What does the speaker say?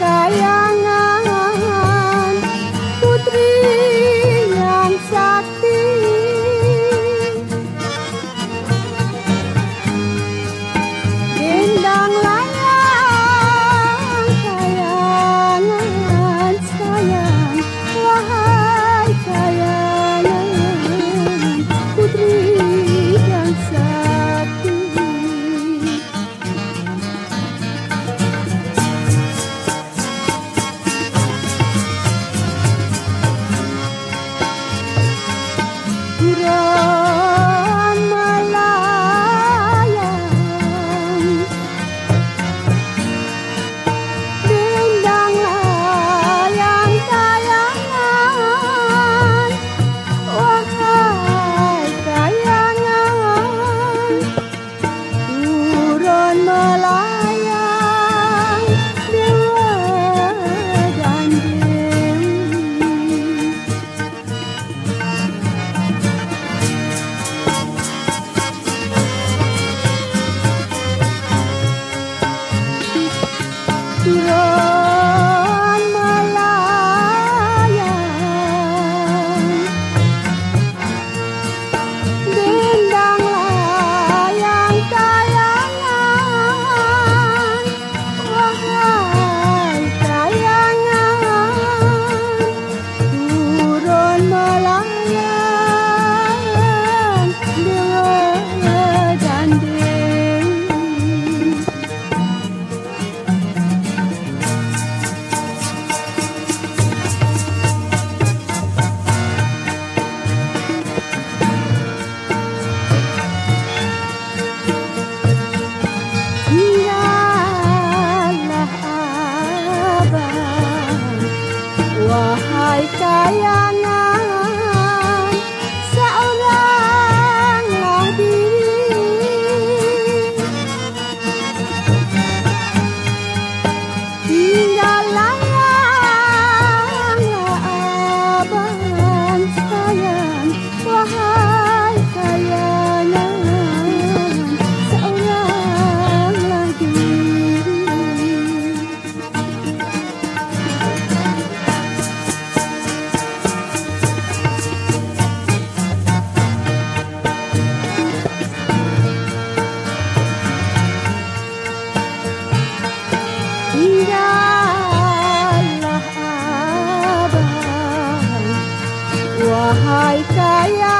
Wahai Wahai Wahai kaya